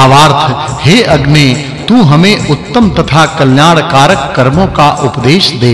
भावार्थ हे अग्नि, तू हमें उत्तम तथा कल्याणकारक कर्मों का उपदेश दे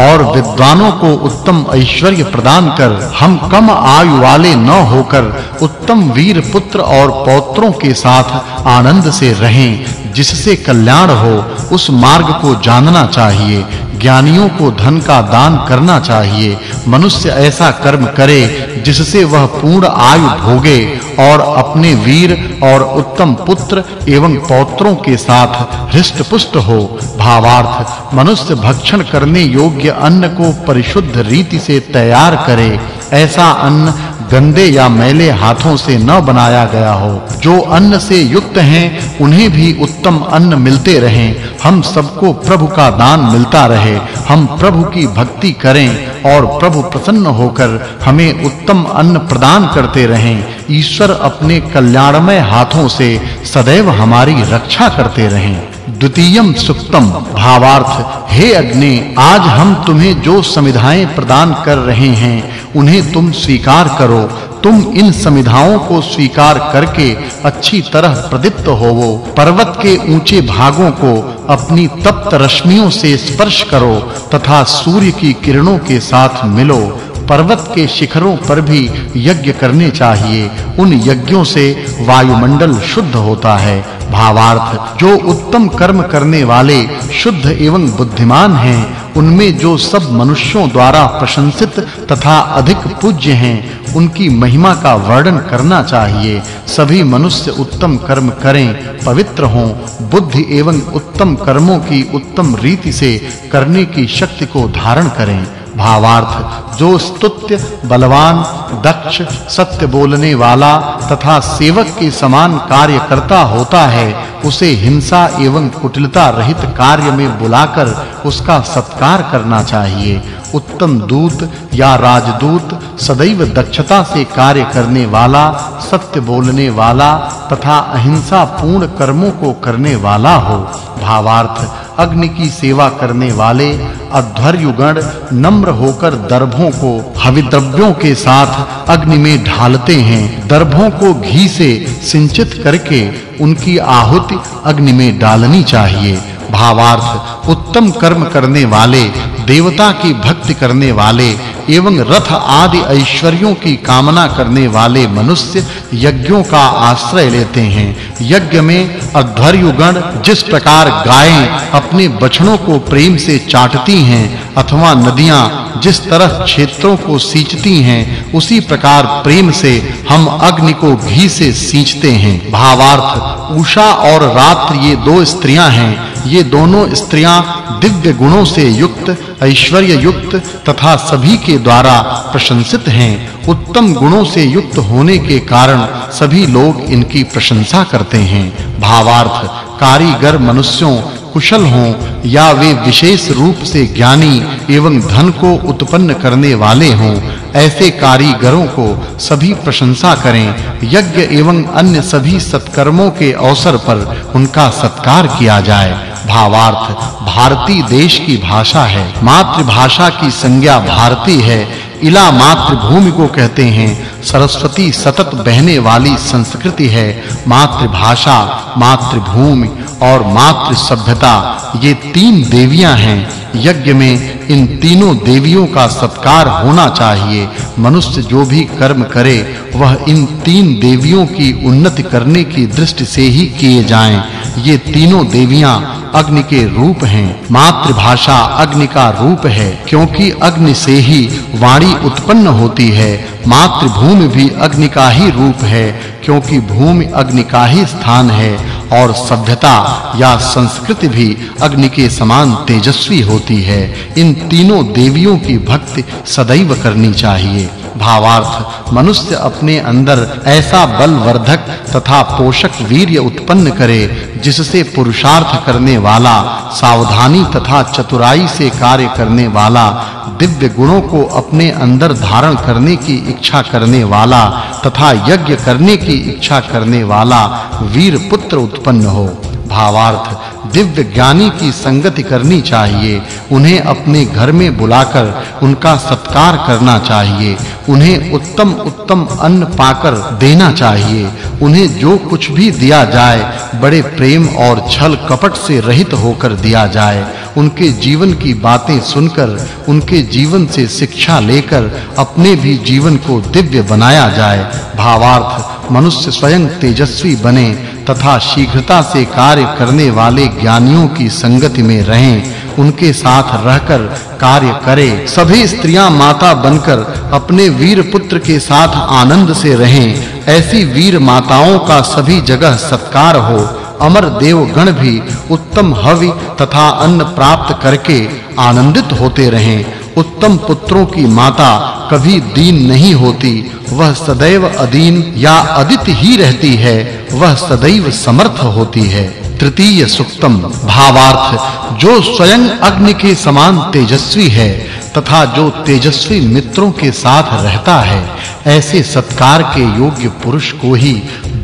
और विद्वानों को उत्तम ऐश्वर्य प्रदान कर। हम कम आयु वाले न होकर उत्तम वीर पुत्र और पौत्रों के साथ आनंद से रहें, जिससे कल्याण हो, उस मार्ग को जानना चाहिए ज्ञानियों को धन का दान करना चाहिए। मनुष्य ऐसा कर्म करे, जिससे वह पूर्ण आयु भोगे और अपने वीर और उत्तम पुत्र एवं पौत्रों के साथ हृष्ट-पुष्ट हो। भावार्थ, मनुष्य भक्षण करने योग्य अन्न को परिशुद्ध रीति से तैयार करे। ऐसा अन्न गंदे या मैले हाथों से न बनाया गया हो। जो अन्न से युक्त हैं, उन्हें भी उत्तम अन्न मिलते रहें। हम सबको प्रभु का दान मिलता रहे। हम प्रभु की भक्ति करें और प्रभु प्रसन्न होकर हमें उत्तम अन्न प्रदान करते रहें। ईश्वर अपने कल्याणमय हाथों से सदैव हमारी रक्षा करते रहें। द्वितीयम सुक्तम भावार्थ, हे अग्नि, आज हम तुम्हें जो समिधाएँ प्रदान कर रहे हैं उन्हें तुम स्वीकार करो। तुम इन संविधाओं को स्वीकार करके अच्छी तरह प्रदीप्त होवो। पर्वत के ऊँचे भागों को अपनी तप्त रश्मियों से स्पर्श करो तथा सूर्य की किरणों के साथ मिलो। पर्वत के शिखरों पर भी यज्ञ करने चाहिए। उन यज्ञों से वायुमंडल शुद्ध होता है। भावार्थ, जो उत्तम कर्म करने वाले शुद्ध एवं बुद्धिमान हैं उनमें जो सब मनुष्यों द्वारा प्रशंसित तथा अधिक पूज्य हैं, उनकी महिमा का वर्णन करना चाहिए। सभी मनुष्य उत्तम कर्म करें, पवित्र हों। बुद्धि एवं उत्तम कर्मों की उत्तम रीति से करने की शक्ति को धारण करें। भावार्थ, जो स्तुत्य, बलवान, दक्ष, सत्य बोलने वाला तथा सेवक के समान कार्य करता होता है उसे हिंसा एवं कुटिलता रहित कार्य में बुलाकर उसका सत्कार करना चाहिए। उत्तम दूत या राजदूत, सदैव दक्षता से कार्य करने वाला, सत्य बोलने वाला तथा अहिंसा पूर्ण कर्मों को करने वाला हो। भावार्थ, अग्नि की सेवा करने वाले, अध्वर्युगण नम्र होकर दर्भों को, हविद्रव्यों के साथ अग्नि में ढालते हैं। दर्भों को घी से सिंचित करके उनकी आहुति अग्नि में डालनी चाहिए। भावार्थ, उत्तम कर्म करने वाले, देवता की भक्ति करने वाले, एवं रथ आदि ऐश्वर्यों की कामना करने वाले मनुष्य यज्ञों का आश्रय लेते हैं। यज्ञ में अध्वर्युगण जिस प्रकार गायें अपने बछड़ों को प्रेम से चाटती हैं, अथवा नदियाँ जिस तरह क्षेत्रों को सींचती हैं, उसी प्रकार प्रेम से हम अग्नि को घी से सींचते हैं। भावार्थ, उषा और रात्रि ये दो स्त्रियाँ हैं। ये दोनों स्त्रियाँ दिव्य गुणों से युक्त ऐश्वर्य युक्त तथा सभी के द्वारा प्रशंसित हैं। उत्तम गुणों से युक्त होने के कारण सभी लोग इनकी प्रशंसा करते हैं। भावार्थ, कारीगर मनुष्यों कुशल हों या वे विशेष रूप से ज्ञानी एवं धन को उत्पन्न करने वाले हों, ऐसे कारीगरों को सभी प्रशंसा करें। यज्ञ एवं अन्य सभी सत्कर्मों के अवसर पर उनका सत्कार किया जाए। भावार्थ भारतीय देश की भाषा है। मातृभाषा की संज्ञा भारती है। इला मातृभूमि को कहते हैं। सरस्वती सतत बहने वाली संस्कृति है मातृभाषा, मातृभूमि और मातृ सभ्यता ये तीन देवियाँ हैं। यज्ञ में इन तीनों देवियों का सत्कार होना चाहिए। मनुष्य जो भी कर्म करे, वह इन तीन देवियों की उन्नति करने की दृष्टि से ही किए जाएँ। ये तीनों देवियाँ अग्नि के रूप हैं। मातृभाषा अग्नि का रूप है, क्योंकि अग्नि से ही वाणी उत्पन्न होती है। मातृभूमि भी अग्नि का ही रूप है, क्योंकि भूमि अग्नि का ही स्थान है, और सभ्यता या संस्कृति भी अग्नि के समान तेजस्वी होती है। इन तीनों देवियों की भक्ति सदैव करनी चाहिए। भावार्थ। मनुष्य अपने अंदर ऐसा बलवर्धक तथा पोषक वीर्य उत्पन्न करे, जिससे पुरुषार्थ करने वाला, सावधानी तथा चतुराई से कार्य करने वाला, दिव्य गुणों को अपने अंदर धारण करने की इच्छा करने वाला तथा यज्ञ करने की इच्छा करने वाला वीर पुत्र उत्पन्न हो। भावार्थ, दिव्य ज्ञानी की संगति करनी चाहिए। उन्हें अपने घर में बुलाकर उनका सत्कार करना चाहिए। उन्हें उत्तम उत्तम अन्न पाकर देना चाहिए। उन्हें जो कुछ भी दिया जाए, बड़े प्रेम और छल कपट से रहित होकर दिया जाए। उनके जीवन की बातें सुनकर, उनके जीवन से शिक्षा लेकर, अपने भी जीवन को दिव्य बनाया जाए। भावार्थ, मनुष्य स्वयं तेजस्वी बने, तथा शीघ्रता से कार्य करने वाले ज्ञानियों की संगति में रहें। उनके साथ रहकर कार्य करे। सभी स्त्रियाँ माता बनकर अपने वीर पुत्र के साथ आनंद से रहें। ऐसी वीर माताओं का सभी जगह सत्कार हो। अमर देव गण भी उत्तम हवि तथा अन्न प्राप्त करके आनंदित होते रहें। उत्तम पुत्रों की माता कभी दीन नहीं होती। वह सदैव अधीन या अदित ही रहती है। वह सदैव समर्थ होती है। तृतीय सुक्तम भावार्थ, जो स्वयं अग्नि के समान तेजस्वी है, तथा जो तेजस्वी मित्रों के साथ रहता है, ऐसे सत्कार के योग्य पुरुष को ही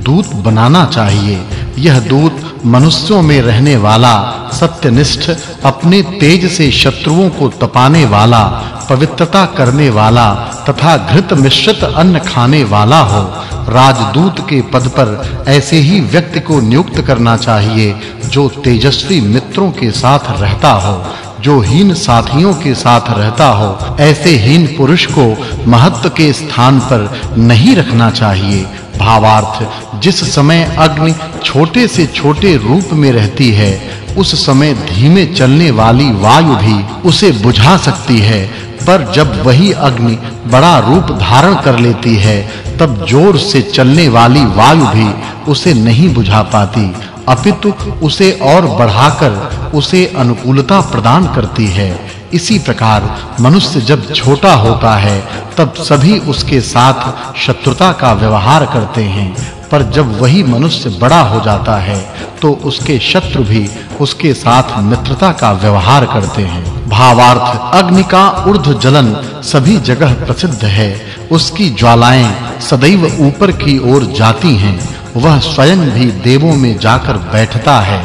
दूत बनाना चाहिए। यह दूत मनुष्यों में रहने वाला, सत्यनिष्ठ, अपने तेज से शत्रुओं को तपाने वाला, पवित्रता करने वाला, तथा घृत मिश्रित अन्न खाने वाला हो। राजदूत के पद पर ऐसे ही व्यक्ति को नियुक्त करना चाहिए जो तेजस्वी मित्रों के साथ रहता हो, जो हीन साथियों के साथ रहता हो। ऐसे हीन पुरुष को महत्व के स्थान पर नहीं रखना चाहिए। भावार्थ, जिस समय अग्नि छोटे से छोटे रूप में रहती है, उस समय धीमे चलने वाली वायु भी उसे बुझा सकती है। पर जब वही अग्नि बड़ा रूप धारण कर लेती है, तब ज़ोर से चलने वाली वायु भी उसे नहीं बुझा पाती। अपितु उसे और बढ़ाकर उसे अनुकूलता प्रदान करती है। इसी प्रकार मनुष्य जब छोटा होता है, तब सभी उसके साथ शत्रुता का व्यवहार करते हैं। पर जब वही मनुष्य बड़ा हो जाता है तो उसके शत्रु भी उसके साथ मित्रता का व्यवहार करते हैं। भावार्थ अग्नि का ऊर्ध्व जलन सभी जगह प्रसिद्ध है। उसकी ज्वालाएँ सदैव ऊपर की ओर जाती हैं। वह स्वयं भी देवों में जाकर बैठता है।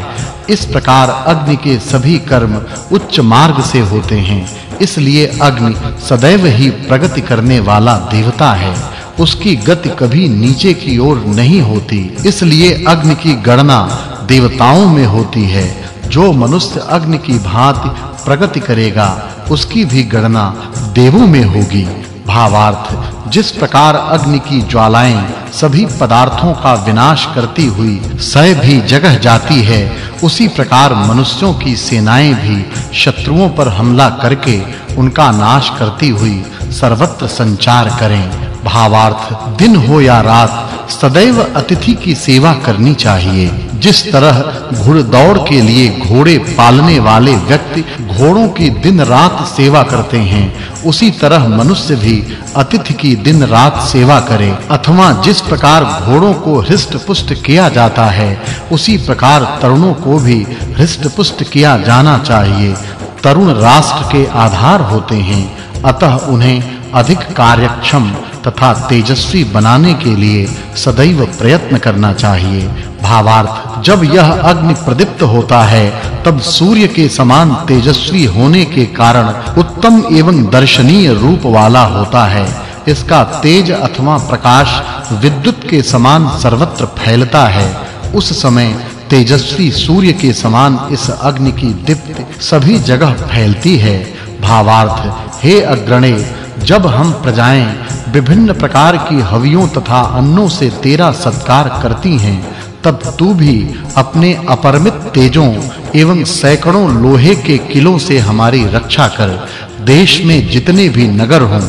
इस प्रकार अग्नि के सभी कर्म उच्च मार्ग से होते हैं। इसलिए अग्नि सदैव ही प्रगति करने वाला देवता है। उसकी गति कभी नीचे की ओर नहीं होती। इसलिए अग्नि की गणना देवताओं में होती है। जो मनुष्य अग्नि की भांति प्रगति करेगा, उसकी भी गणना देवों में होगी। भावार्थ, जिस प्रकार अग्नि की ज्वालाएँ सभी पदार्थों का विनाश करती हुई सह भी जगह जाती है, उसी प्रकार मनुष्यों की सेनाएँ भी शत्रुओं पर हमला करके उनका नाश करती हुई सर्वत्र संचार करें। भावार्थ दिन हो या रात, सदैव अतिथि की सेवा करनी चाहिए। जिस तरह घुड़दौड़ के लिए घोड़े पालने वाले व्यक्ति घोड़ों की दिन रात सेवा करते हैं, उसी तरह मनुष्य भी अतिथि की दिन रात सेवा करे। अथवा जिस प्रकार घोड़ों को हृष्ट-पुष्ट किया जाता है, उसी प्रकार तरुणों को भी हृष्ट-पुष्ट किया जाना चाहिए। तरुण राष्ट्र के आधार होते हैं, अतः उन्हें अधिक कार्यक्षम तथा तेजस्वी बनाने के लिए सदैव प्रयत्न करना चाहिए। भावार्थ, जब यह अग्नि प्रदीप्त होता है, तब सूर्य के समान तेजस्वी होने के कारण उत्तम एवं दर्शनीय रूप वाला होता है। इसका तेज अथवा प्रकाश विद्युत के समान सर्वत्र फैलता है। उस समय तेजस्वी सूर्य के समान इस अग्नि की दीप्ति सभी जगह फैलती है। भावार्थ, हे अग्रणे जब हम प्रजाएँ विभिन्न प्रकार की हवियों तथा अन्नों से तेरा सत्कार करती हैं, तब तू भी अपने अपरमित तेजों एवं सैकड़ों लोहे के किलों से हमारी रक्षा कर। देश में जितने भी नगर हों,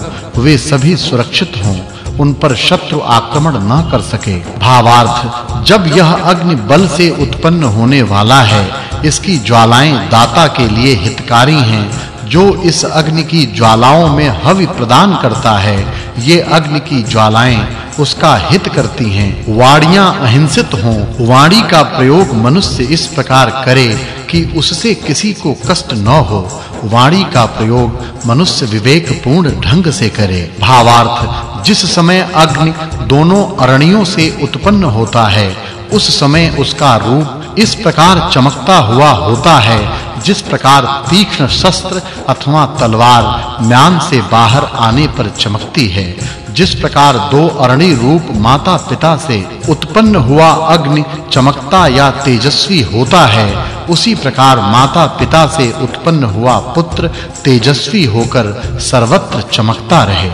वे सभी सुरक्षित हों, उन पर शत्रु आक्रमण न कर सके। भावार्थ, जब यह अग्नि बल से उत्पन्न होने वाला है, इसकी ज्वालाएँ दाता के लिए हितकारी हैं जो इस अग्नि की ज्वालाओं में हवि प्रदान करता है, ये अग्नि की ज्वालाएँ उसका हित करती हैं। वाड़ियाँ अहिंसित हों, वाणी का प्रयोग मनुष्य इस प्रकार करे कि उससे किसी को कष्ट न हो। वाणी का प्रयोग मनुष्य विवेक पूर्ण ढंग से करे। भावार्थ, जिस समय अग्नि दोनों अरणियों से उत्पन्न होता है, उस समय उसका रूप इस प्रकार चमकता हुआ होता है जिस प्रकार तीक्ष्ण शस्त्र अथवा तलवार म्यान से बाहर आने पर चमकती है, जिस प्रकार दो अरणि रूप माता पिता से उत्पन्न हुआ अग्नि चमकता या तेजस्वी होता है, उसी प्रकार माता पिता से उत्पन्न हुआ पुत्र तेजस्वी होकर सर्वत्र चमकता रहे।